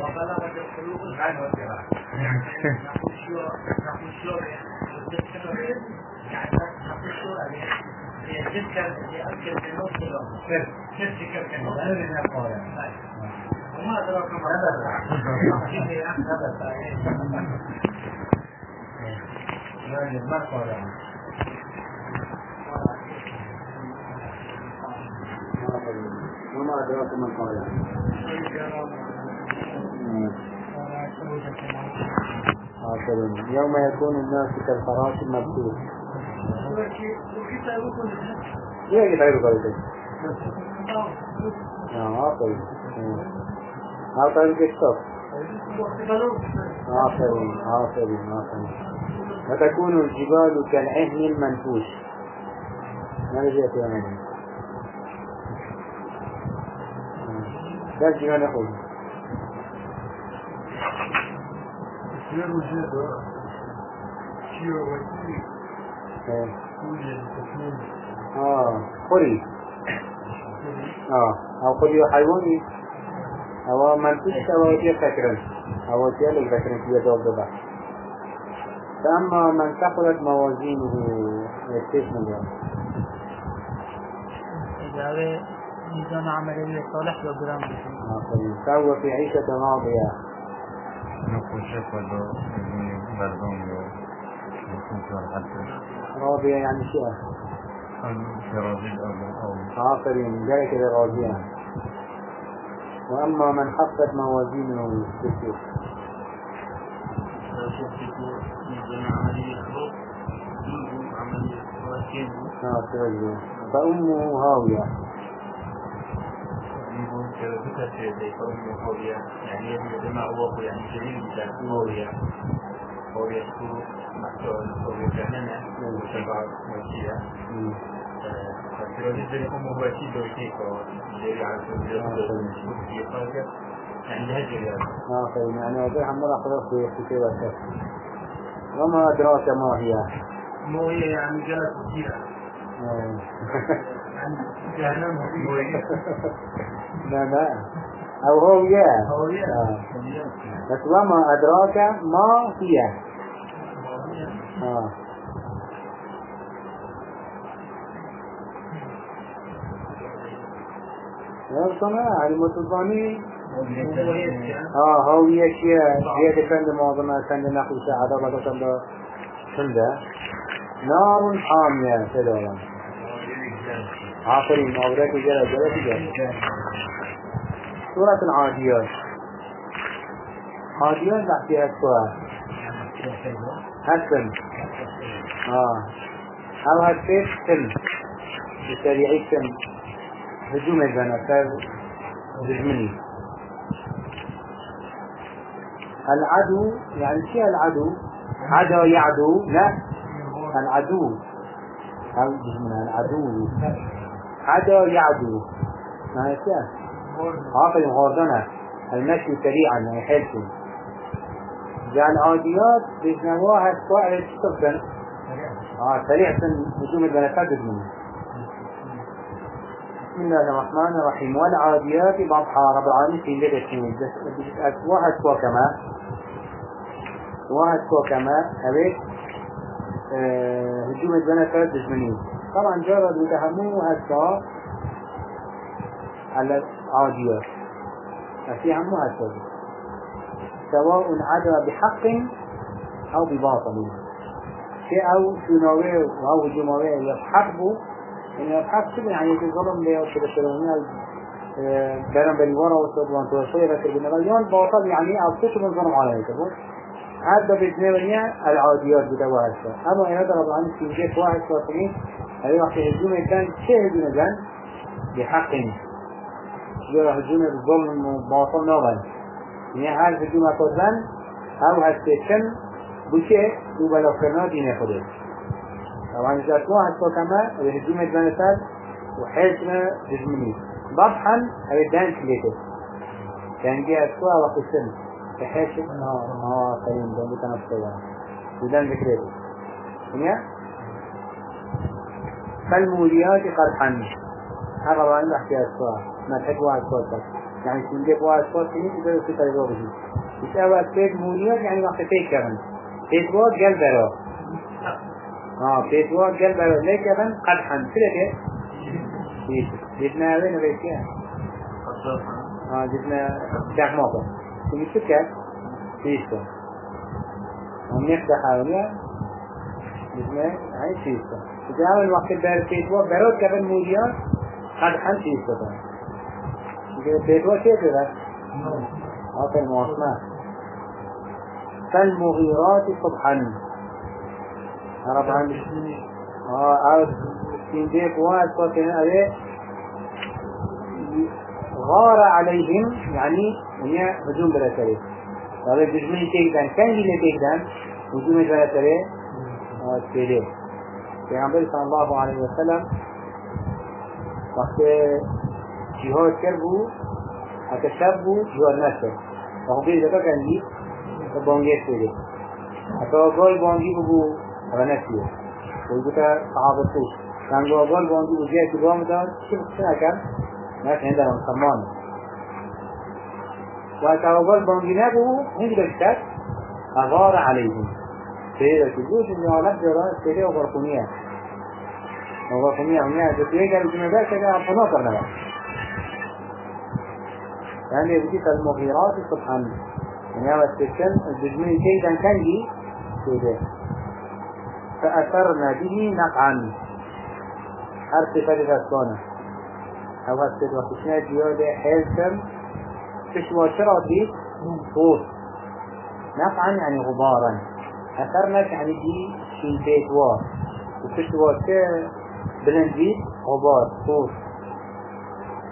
وبلغت القلوب الغن والفراق يعني نقول شو نقول شو يعني نقول شو يتذكر يأكل في نص الأمر تذكر كنوع هذا من القول وما أدراك ما هذا ما قال وما أدراك ما قال آخرين يوم يكون الناس كالفراش المبثوث إيه غيره قال آه آخرين آخرين كشتف آخرين آخرين آخرين وتكون الجبال كالعهن المنفوش ماذا جاء في أمامي إيه. وجد تكون آه خري آه أو خري حيواني أو منفوش أو وجه فكرا أو وجه لك فكرا في جواب ده فأما من ثقلت موازينه يكتشف من إذا ميزان عملية صالح وجرام فهو في عيشة حتى راضية يعني أو آخرين ذلك راضية. وأما من حفت موازينه وكيل آخرين فأمه هاوية. كذا شيء زي قوم هوريا يعني يبني دماء وقو يعني جليل بتاع هوريا هوريا سكو محتوى هوريا كهنة وشبع وشيا مم. فكرة جدا هم هو شيء دو كيكو جري على في حاجة يعني هجر يعني آخرين يعني وجه مرة خلاص في كتاب الشك وما أدراك ما هي مو هي يعني جلس فيها آه. هي لا لا أو هوية هوية. آه. بس وما أدراك ما هي آه. يرسمها متظني آه هوية شيء هي تكند معظمها كند نقل ما تكند كندا نار حامية سلولا آخرين أوراق جرى جرى جرى سورة العاديات عاديات تحتها السؤال حسن آه. أو هالبيت سن بسريعي سن هجوم البنات هجمني العدو يعني شيء العدو؟ عدا يعدو لا العدو. هجمنا العدو. عدا يعدو. ما شيء عاقل مغاردنة المشي سريعا يعني حلسي جاء العاديات بيجنبوها سواء تبدأ آه سريع هجوم البنفات منه بسم الله الرحمن الرحيم والعاديات ضبحا رب العالمين في الشمس واحد سوا كما واحد سوا كما هبيت هجوم البنفات بجمنين طبعا جرد وتهموه هسا على العاديات في همه هسا سواء عدا بحق أو بباطل. شيء أو شنوية أو هجومية يحقبوا إن يحق كده يعني الظلم ليه؟ وكده شلونية بينهم بين ورا وصدوان توصية لك البنغليون باطل يعني أو كتب الظلم عليه تقول هذا بإثنين العاديات بدوا هسه أما إن هذا ربعا في جيت واحد صافين هذا وقت هجوم كان شيء هجوم كان بحق. جرى هجوم الظلم وباطل نوغل يعني هل هجوم كذن أو هالسيكن بشيء دوبلو كرنا دين خده طبعا واحد سو كما؟ الهجوم الجنسات وحيثنا هجمني ضبحا هذا الدان كليته كان جاء أسوا وقت السن. بحيث آه آه كريم ده متنفسه ودان ذكرته فالموليات قرحا هذا رأينا بحكي أسفار ما واحد صوت يعني سندق واحد صوت كني تقدر طريقه بجي بس أول تيد مونيات يعني وقت تيد واحد قلب برا آه تيد واحد قلب كمان قدحا كده كده جبنا وين بيتيا آه جبنا موقع تيجي شكل تيسو ونفتح حاولنا جبنا هاي تيسو جاء الوقت بار تيسو برود كمان مونيات قدحا تيسو تيسو كيف كده هذا المواصلات فالمغيرات صبحا. طبعا آه عاوز تنديك واحد صوتين عليه غار عليهم يعني هي هجوم بلا تري هذا دجمن تيكدان كان جينا تيكدان هجوم بلا تري آه تيري پیغمبر صلى الله عليه وسلم وقت جهاد کربو حتى شبو جهاد نشد. وهو بيه دكا كان جي بانگیت تيري حتى قال بانگی ببو هذا نسيه ويقول صحابة توش كان قال بانگی بو جيه كبام دار شو بخشنا كان ناس عندهم سمان وتوابل بانجنابه هند بكتات أغار عليهم سيدة تجوش إن عالم جران سيدة وغرقونية. وغرقونية هنا جسيه قالوا جمعات كده عرفنا كرنا يعني يبديك المغيرات سبحانه يعني هذا السكن الجميل كيدا كان لي سيدة. فأثرنا به نقعا. حرف فريدة صانع أو هسد وخشنا جيودة؟ حيلتم تشوى شرطي صوت نقعا يعني غبارا. يعني دي شنتيت وار وتشوى بلنديد غبار صوت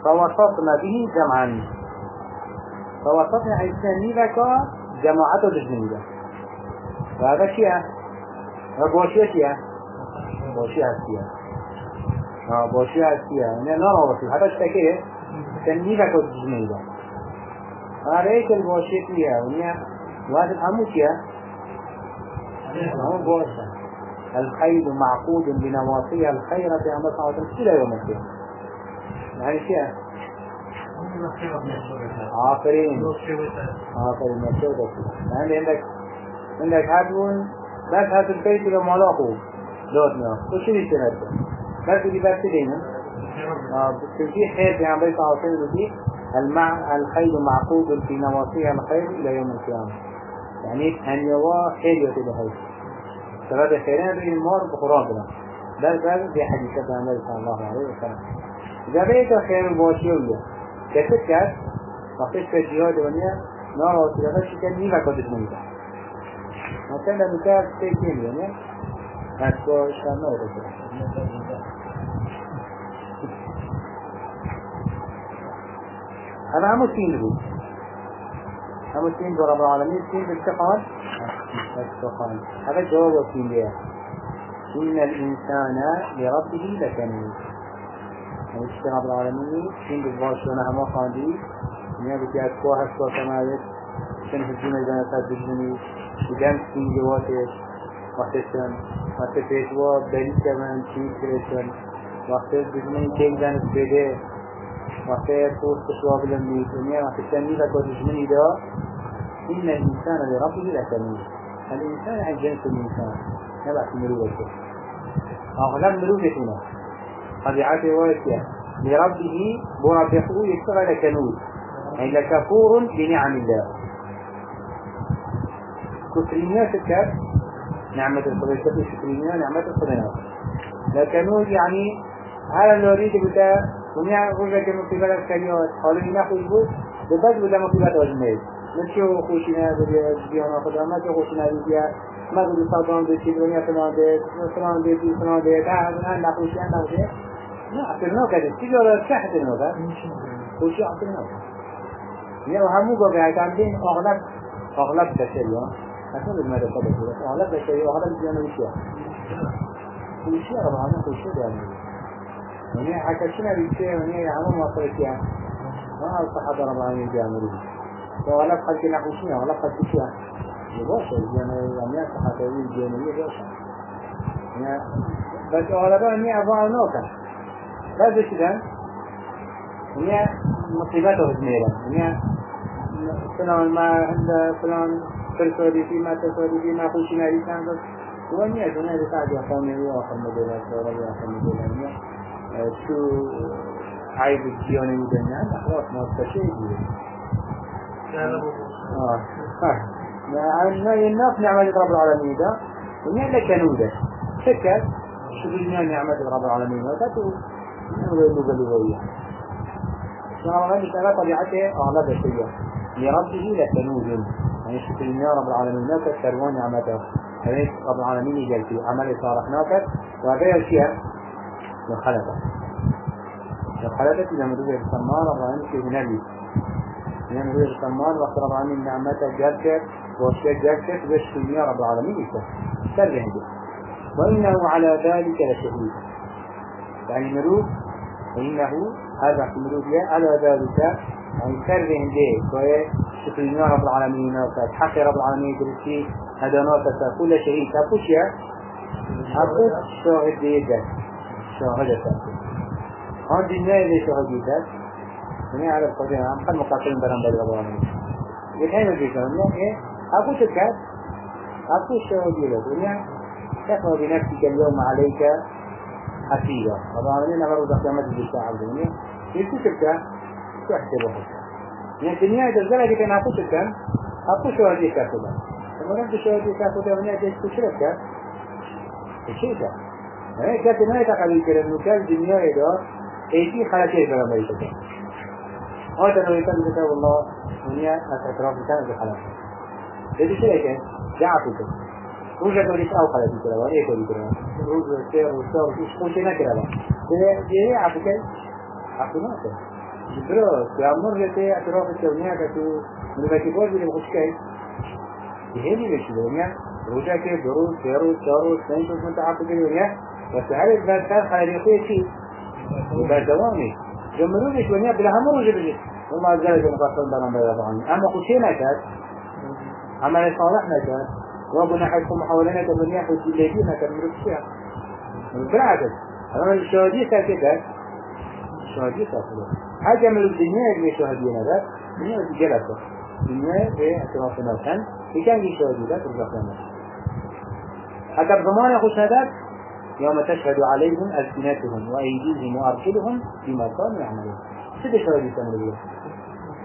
فوسطنا به جمعا. فوسطنا عيساني لك جماعته لجنيدة وهذا شيء وقوشية شيء قوشية شيء آه باشی هستی نه نه رابطی حتی شکه تنبیه کد جمیده آره کل باشی کیه؟ ونیا واحد همو کیه؟ الخيل معقود بنواصيها الخيرة في صلى إلى يوم القيامة يعني شيء. ما شو ده يعني عندك عندك هادون بس هات البيت لما لاقوا لوتنا وشو يصير بس دي بس دينا في خير في عليه وسلم. المع الخير معقود في نواصيها الخير إلى يوم القيامة. يعني أن يوا خير يتبه هاي سبب خيرين بين المار بقرآن بنا بل بل في حديثة النبي صلى الله عليه وسلم إذا بيت خير الباشيوية كتكت وقت في الجهاد ونيا نار وسيلة شكل نيفا قدر منيتا مثلا مثال تيكين يعني أسوا شامل هذا هم السين له هم السين رب العالمين السين بالتقال بالتقال هذا جواب السين ليه إن الإنسان لربه لكنود يعني رب العالمين السين بالباش وأنا هما خاندي نيا بكي أسوا هسوا كمالت شن هجوم الجنة تجني بدم السين جواتش وقتشن وقت پیشوا بری کمان چیز کرشن وقت بجمعی کیک دانش بده وقت پوست کشوا بلندی دنیا وقت تنمي لك وتجمعي دا. إن الإنسان لربه لكنود الإنسان عن جنس الإنسان نبعث ملوكة أغلب ملوكتنا طبيعته واسية لربه بربه يشتغل كنود يعني لكفور بنعم الله. كفرينيات الكافر نعمة الخبيثة شكرينية نعمة الخبيثة لكنوز يعني هذا اللي أريد بتا ونيا قلنا كم مصيبة الكلمات قالوا لنا خوش بود ببد بدا مصيبة أجمعين نشيو خوشنا بديانا خدا ما جو خوشنا بديا ما بدي صادان بدي دنيا فلان ده فلان ده دي فلان ده ده أنا نخوشي أنا نخوشي لا أكلنا كده تجارة تحت النوبة خوشي أكلنا يا وهمو بقى عندين أغلب أغلب بشريان أكون المدى قبل كده أغلب بشري أغلب ديانا وشيا وشيا طبعا وشيا ديانا وني حكشنا بشيء وني عمو ما صرتيا ما الصحابة رب العالمين بيعملوا وأغلب خلق نحوشنا أغلب خلق شيا يباشا ديانا يعني صحابة ديانا يباشا بس أغلبها ني أفعال نوكا بس كده ونیا مصیبت رو میرن ونیا فلان ما هند فلان فرسودی ما تصودی ما خوشی نریسن ونیا جونه رسالة يا قومي وآخر مدلات ولا آخر مدلات شو عيب الديانة ودنيا خلاص ما آه. آه. الناس نعمة رب العالمين ده ونيا لك نودة شكر شو الدنيا نعمة رب العالمين ده تو نودة لغوية شنو الله تعالى طبيعته أغلب الشيء لربه لكنود يعني شكر رب العالمين ده كروان نعمته هيك رب العالمين يجل في عمل صالحناك وغير شيء من خلقه من خلقه إذا مدوه السمان رب العالمين في هنالي إذا مدوه السمان وقت رب العالمين نعمته جلك وشيء جلك بش الدنيا رب العالمين. سر عنده وإنه على ذلك لشهيد. يعني مروف وإنه هذا في مروف على ذلك. يعني سر عنده وهي شكر الدنيا رب العالمين. وحق رب العالمين. درسي هدانات كل شهيد. أبو شيء أبو شاهد ديدا شاهد تأكل هون دنيا اللي شاهد ديدا دنيا على القدر هم قد مقاتلين برام عالمين يتحين الجيشان إيه أبو تكاد أبو شاهد ديدا دنيا تقوى بنفسك اليوم عليك. حسيبا أبو عالمين أمر بقيامة الجيشان الدنيا. يسو تلك تحسبه يعني الدنيا إذا زلت كان أبو تكاد أبو شاهد ديدا فمرم بشهادة كافة ونيا جيش كشرك الشيء ده يعني كانت ما يتقبل كلام وكان دنيا إذا أيدي خلاص كلام ما يتقبل هذا لو يتقبل كتاب الله ونيا اعتراف كان بخلاص ده شيء كان جاء كده روجا توليش أو خلاص كده ولا إيه تولي كده روجا سير وصار وش خوش هنا كده ده ده عفوا عفوا برو كامور جت اعتراف الدنيا كتو من بكيبور اللي بخش كده يهمني مش الدنيا رجع كده دروس دروس دروس سنين شوف انت عارف كده الدنيا بس عارف بعد كان خيرية شيء وبعد دوامي جملوا لي الدنيا بلا هم رجع بجي والله ذلك مقصد بنا بلا طبعا أما خشينا كات عمل صالحنا كات ربنا حيكون محاولنا الدنيا حيث الذين كان مرسيها بالعكس أنا الشهادية كان كده الشهادية كان حاجة من الدنيا اللي شهادينا ده الدنيا جلسة. الدنيا في اعترافنا كان كان لي شهادة رزقنا حتى بضمان خوش هذاك يوم تشهد عليهم ألسنتهم وأيديهم وأرجلهم بما كانوا يعملون. ست شهادة تمروا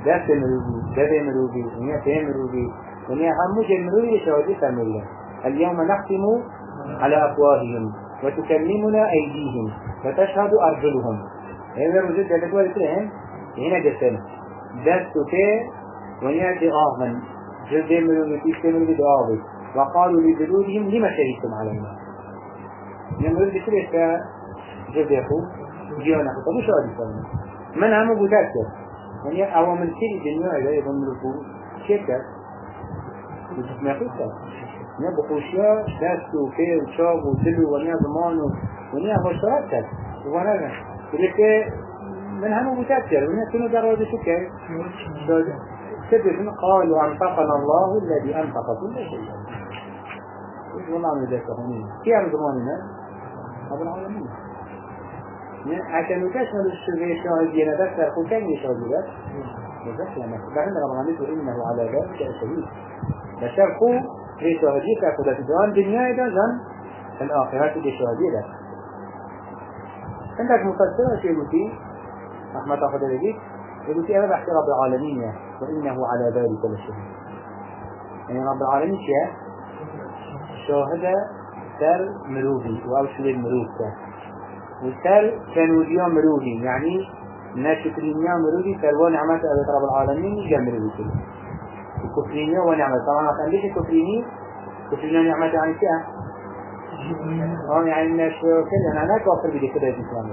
ده تمروا ده تمروا ونيا تمروا ونيا هم جمروا شهادة تمروا اليوم نختم على أفواههم وتكلمنا أيديهم وتشهد أرجلهم. هذا الرجل ده تقول فيهم هنا جسنا ده تكي ونيا تآمن جلد من وتيشتمل بدعاوي وقالوا لجلودهم لما شهدتم علينا؟ يمرد بسرعة كا جلد يخو جيوانا خطا مش عادي فلنا من هم بتاكد يعني أول من كل الدنيا إذا يضم الفو شركة وجد يخوصها نيا بخوشيا دست كد وأنا لك من هم بتاكد ونيا كنو دروازة شو كي سبب قال وأنفقنا الله الذي أنفق كل شيء. والله من ذلك هونين كيف زماننا؟ رب العالمين عشان نكشف الشيء شاهد بس أخو كان يشاهد لما بعدين رب العالمين إنه على ذلك شهيد بشر خو في شهادية كأخذ الدوام دنيا إذا زن الآخرات دي شهادية ده عندك مفسرة شيء بتي رحمة الله عليك يقول في أنا رب العالمين وإنه على ذلك لشهيد يعني رب العالمين شيء شاهد سر مروفي أو شو المروف سر وسر كانوا مروفي يعني ناشكرين مروفي سر ونعمة رب العالمين يجا مروفي كله الكفرينية ونعمة طبعا كان ليش الكفريني كفرينية نعمة يعني شيء آه يعني الناس كده أنا كافر بدي كده الإسلام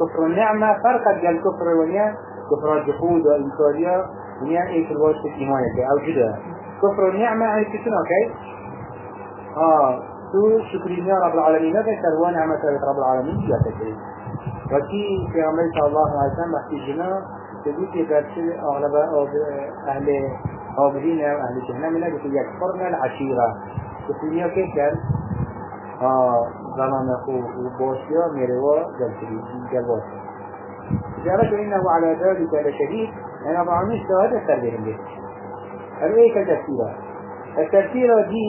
كفر النعمة فرقت قال كفر ونيا كفر الجحود والإنكارية ونيا في الوقت الإيمان أو كده كفر النعمة يعني كتنا أوكي آه تو شكرين يا رب العالمين هذا سروان نعمة رب العالمين يا تكريم وكي في عمل صلى الله عليه وسلم في جنا في ذات أغلب أهل قابلين أهل جهنم لا يكفرنا العشيرة كفرين كيف كان زمان أخو وبوشيا ميروا جلسري جلبوش جابت إنه على ذلك لشديد أنا العالمين شهادة أكثر بهم به هذا إيه كالتفسيرة التفسيرة دي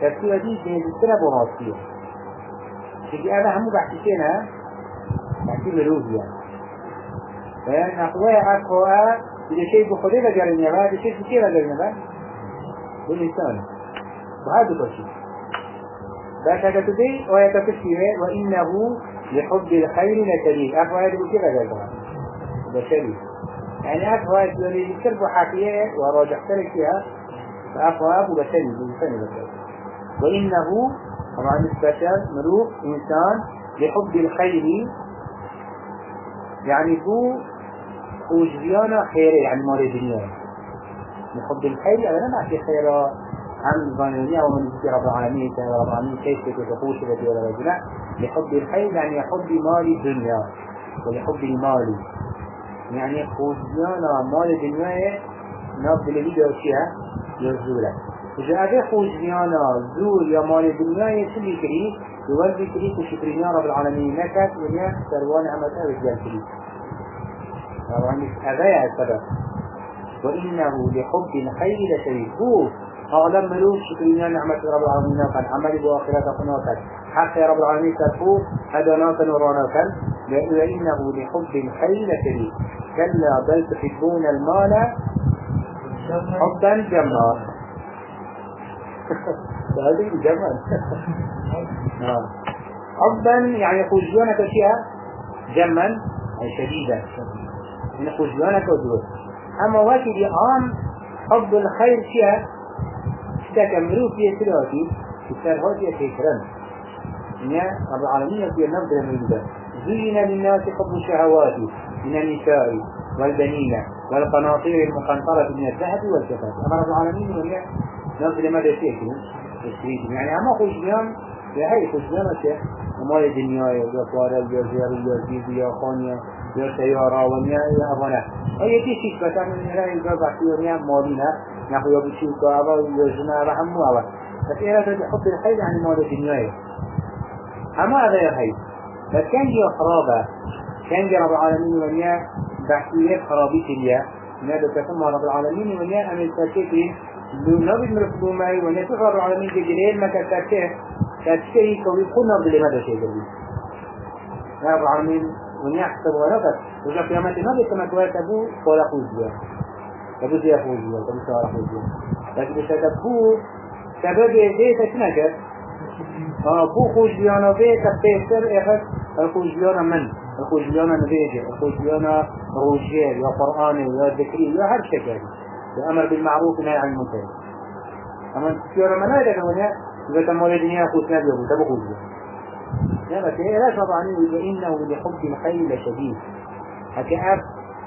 تفسيرة دي في السنة بغاصية شكي أنا همو بحكينا بحكي مروفيا فإن أخوة أخوة إذا شيء بخده لجرنيا بعد شيء كثير لجرنيا بعد بالإنسان وهذا كل شيء فشكت دي وآية تفسيره وإنه لحب الخير لشديد. أخوة هذا بكيف أجل بشري يعني أخوة اللي يكتب حكيه وراجع تلك فيها فأخوة أبو بشري بإنسان بشري وإنه طبعا البشر مروح إنسان لحب الخير. يعني هو خوشبيانا خيرة يعني مال الدنيا. لحب الخير أنا نحكي خيره عن ظنونية ومن ذكر رب العالمين كان رب العالمين كيف تتقوش الذي ولا رجلا لحب الخير يعني يحب مال الدنيا. ولحب المال. يعني خوشبيانا مال الدنيا ناب الذي دوشيها يرزوله إذا أبي خوشبيانا زور يا مال الدنيا شو بيكري يولي كري كشكرين رب العالمين نكت ونيا سروان عمل أبي جال كري طبعا أبي السبب وإنه لحب الخير لشديد هو أعلم ملوك شكرين نعمة رب العالمين كان عمل بآخرة قناة حتى رب العالمين تفو هدناك ورانا وإنه لحب الخير لشديد كلا بل تحبون المال حبا جما هذه الجمال حبا يعني خجوانك شيئا جما. أي شديدا. يعني خجوانك ودور أما واكد عام حب الخير شيئا تكملوا في سلواتي السرهات يتكرم إن رب العالمين في النبض من زين للناس حب الشهوات من النساء والبنين والقناطير المقنطرة من الذهب والفضة. أما رب العالمين نبض لماذا تأكل تسريد يعني أما خوش بيان يا هاي خوش بيان أشياء. أمال الدنيا يا فارغ يا زيار يا زيد يا خانيا يا سيارة ونيا يا أبانا. أي تيشيك فتعمل من هاي الجواب عشيونيا مالينا نحو يا بشيك أبا يا جنا أبا همو أبا. بس إيه هذا حب الخير يعني مال الدنيا؟ أما هذا يا هاي. بس كان جي خرابة. كان جي رب العالمين ونيا بحثية خرابي تليا نادو كتم رب العالمين ونيا أمل تاكيكين لو نبي مرفضو معي رب العالمين جيجرين ما كتاكيه كتشكي كوي كنا بدل ماذا شيء جديد رب العالمين ونيا حسب ورقت وجا أمات نبي كما كوي تبو فولا خوزيا تبو زيا خوزيا تبو سوارا خوزيا لكن بشكل سبب ديتا شنكر بو خوشبیانا به تبتر اخر الخوشبیانا من الخوشبیانا نبیجه الخوشبیانا روجه یا قرآن یا ذکری یا هر شکل أمر بالمعروف نهي عن المنكر اما الخوشبیانا من هذا كمان إذا تم ولد دنيا خوش نبي أبو تبو خوشبيا لا بس إيه لا طبعا وإنه لحب الخير لشديد حتى أب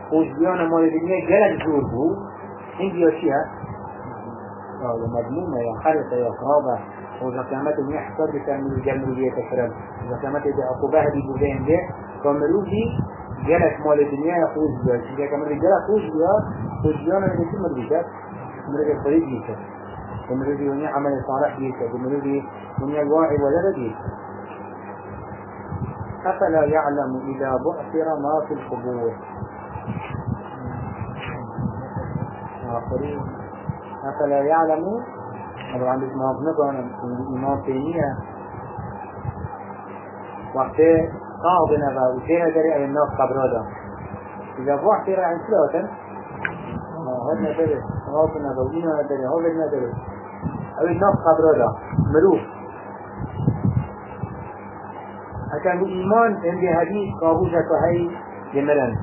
خوشبيانا مال الدنيا جلد زور بو عندي أشياء يا خلطة يا قرابة يحصل بتعمل الجمل بيه تكرم إذا قيامته دي عقوبة دي بوزين دي كاملو دي جلت مال الدنيا يخوش بيه إذا كامل الجلة خوش بيه خوش بيه أنا من كل مدرسة مرجع فريد كاملو دي ونيا عمل صالح كاملو دي ونيا الواعي ولا بيه أفلا يعلم إذا بعثر ما في القبور. آخرين. أفلا يعلم طبعا ما بنقول الإمام تيمية وقت قاضنا بقى وكينا دري أي الناس قبرادا إذا بعثر عن ثلاثة هذا ندري قاضنا بقى وإنا ندري هذا ندري أو الناس قبرادا ملوك أكان الإيمان عندي حديث قابوشة كهي جملا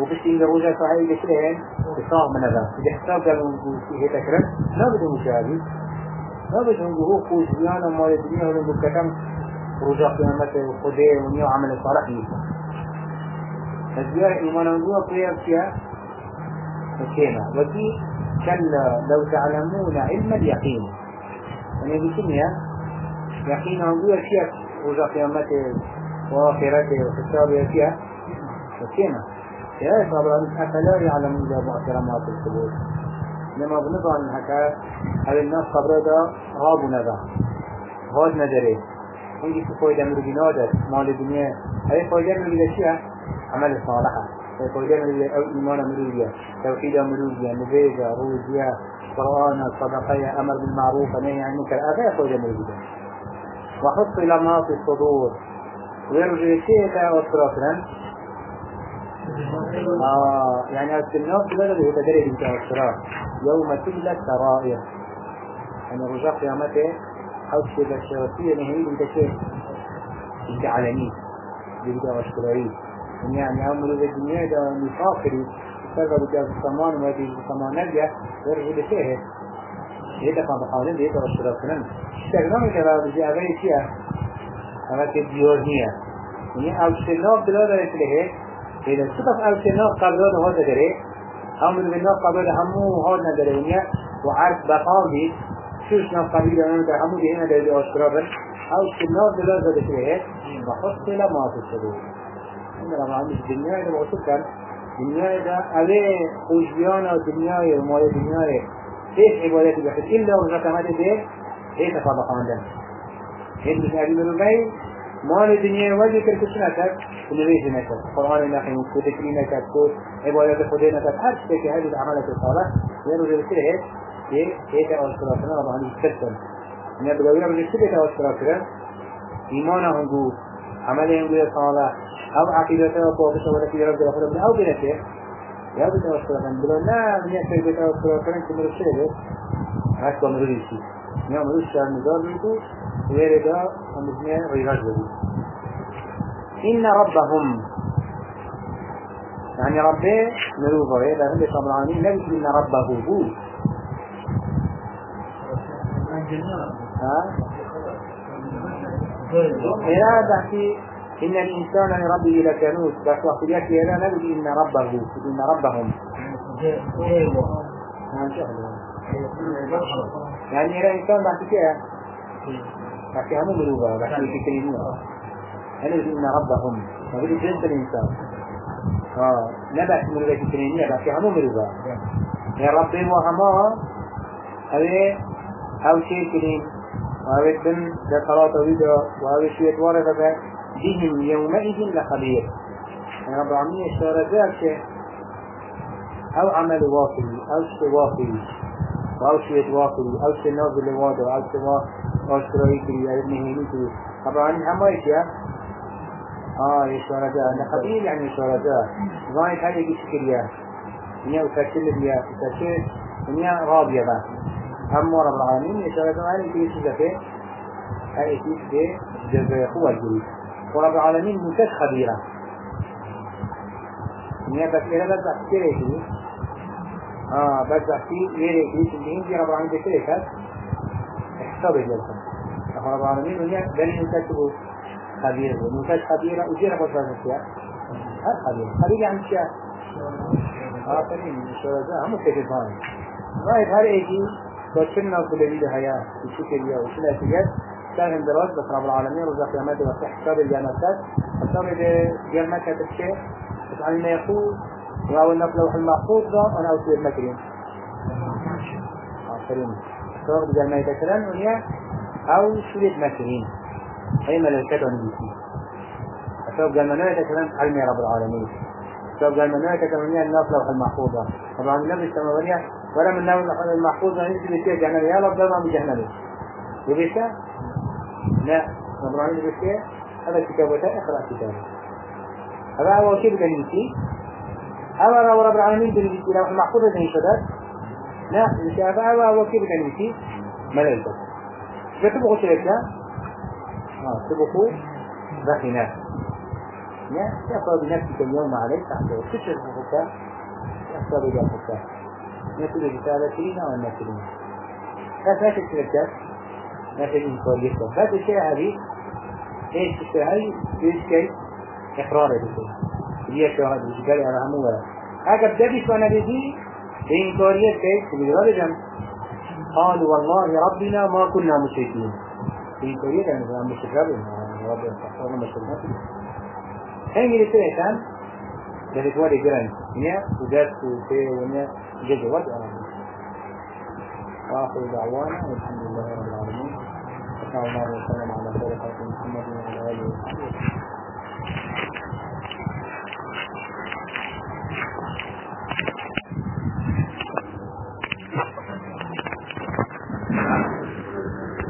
وبس إن قابوشة كهي بشرين بصاغ من هذا إذا حساب قالوا في تكرم ما بدهم مشاهد ما خوش بيانا مال الدنيا ولو بكتم رجع قيامته وخده ونيو عمل صالح يسا فزيار إيمان انجوا قيام فيها فكينا وكي كلا لو تعلمون علم اليقين يعني بكمية يقين انجوا فيها رجع قيامته وآخرته وحسابه فيها فكينا يا طبعا أفلا يعلم إذا بعثر ما في القبور لما بنظر هكا هل الناس قبره دا غابوا نذا هاد ندره. هنجي في فايدة مرغي نادر مال الدنيا هاي فايدة مرغي دا شيئا عمل صالحة. فإذا مروية أو إيمان مروية توحيد مروية نبيجة روزية قرآن صدقية أمر بالمعروف ونهي عن المنكر هذا يقول مروية وحط إلى ما في الصدور. ويرجع شيء أسرافنا آه يعني الناس بدأ يتدرج انت أسرار يوم تبلى السرائر يعني رجاء قيامته أو شيء بالشرطية نهي أنت شيء. أنت علني بيبدأ أسراري يعني في الدنيا ده مسافري سبب جاب السمان وما دي السمان نجح يرجع بشيء هذا كان بحالين ده أسرار كمان استخدام الجواب بجي أغير شيء أما كديورنية يعني أو شناب بلا ده يتلهي إذا صدق أو شناب قبل هذا دري هم من الناس قبل همو هذا ندري وعارف بقاضي شو شناب قبل أنا همو بهنا ده أسرار أو شناب بلا ده يتلهي وحط ما في الصدور إن طبعا الدنيا إذا وصلت الدنيا إذا أبي خوش بيانا الدنيا ومال الدنيا إيش عبادتي بحث إلا وزكامات ده إيه؟ تفاضل خاندن هل مش أبي من البيت مال الدنيا وجه كل كشنا كات ونبيه نكت قرآن نحن وذكري نكت كود عبادة خدينا كت هر شيء هذه الأعمال الصالحة يرو جل كده هيك هيك هيك أو سلاسلنا طبعا يستسلم من بدوينا من كده أو سلاسلنا إيمانهم جو عملهم جو صالح. أو عقيدته وقوته ولا في رب الأخرى أو بنفسه يا بيت أو سلاسلنا بلو لا من أو سلاسلنا كمل الشيء هكذا مريض نعم روش المزار بيتو غير ده ومزنيا غيرات بدي إن ربهم يعني ربي مروفه إذا هم طبعانين نبي إن ربه هو. ها؟ إذا بحكي إن الإنسان لربه لكنوت بس وقت يأتي إذا نبي إن ربه إن ربهم. يعني إذا إنسان بحكي كده بحكي هم مروفة بحكي فكرينية أنا إن ربهم ما بدي جنس الإنسان آه نبأ مروفة فكرينية بحكي هم مروفة يا ربي وهما هذه أو شيء كريم وهذا بن ذكرات ويدا وهذا شيء ورد بهم يومئذ لخبير رب العالمين اشتغل ذلك أو عمل واقعي أو شيء واقعي أو شيء واقعي أو شيء نازل لواده أو شيء آشکارایی کری یا نهینی کری طبعا همه اشياء آه اشاره ده خبير يعني اشاره ده زايد هذا يجي شكريا نيا وتشل بيا تشل نيا راضية بقى. هم رب العالمين اشاره ده يعني يجي ده هاي شيء ده جزء هو الجري ورب العالمين مكش خبيرة. نيا بس إذا بس أحكي آه بس أحكي لك اللي عندي رب العالمين بكرة احساب لكم رب العالمين ونيا بني نكتبوا خبير ونكتب خبيرة وجينا بس هذا هر خبير خبير يعني شيء آخرين الشهداء هم كتبان رايد هر ايجي بشرنا كل هيا الشكر يا وشنا تجد كان اندراج بس رب العالمين رزق قيامته. وفي حساب الجنات حساب الجنة كتب شيء بس علينا يقول وهو النفل لوح المحفوظ ده أنا أوصي المكرين آخرين صار بدل ما يتكرن ونيا أو شريط مكرين أي ملكة ونبيتي أشوف قال منوية يتكرن علم رب العالمين. أشوف قال منوية يتكرن ونيا النفل لوح المحفوظ طبعا النبي السماوية ولا من نوع المحفوظ نجد بيتيه جهنم يا رب ضرنا بجهنم يبيشه لا. رب العالمين هذا كتابته اقرأ كتابه. هذا هو كيف كنيسي هذا هو رب العالمين له المحفوظ زي شداد لا مش هذا هو كيف كنيسي ملائكة فتبقوا شركة آه تبقوا بخنات لا تأخذ بنفسك اليوم عليك. تحت تشرك حكا تأخذ بها حكا نسل الرسالة لنا والنسلين لا تأخذ شركات نسل إنكارية هذا الشيء هذه. إيش الشيء هذه؟ إيش كي إقرار بكل هي شهادة بشكل أنا هم ولا أجب دبي سوانا بدي إنكارية كي بجوال جم قالوا والله ربنا ما كنا مشركين إنكارية يعني هم مشركين ربنا سبحانه مشركين هنگی رسول ایتان در اتوار گرن نیا وجدت في ونیا جدوات وآخر دعوانا والحمد لله رب العالمين وصلى الله وسلم على خير خلق محمد وعلى آله وصحبه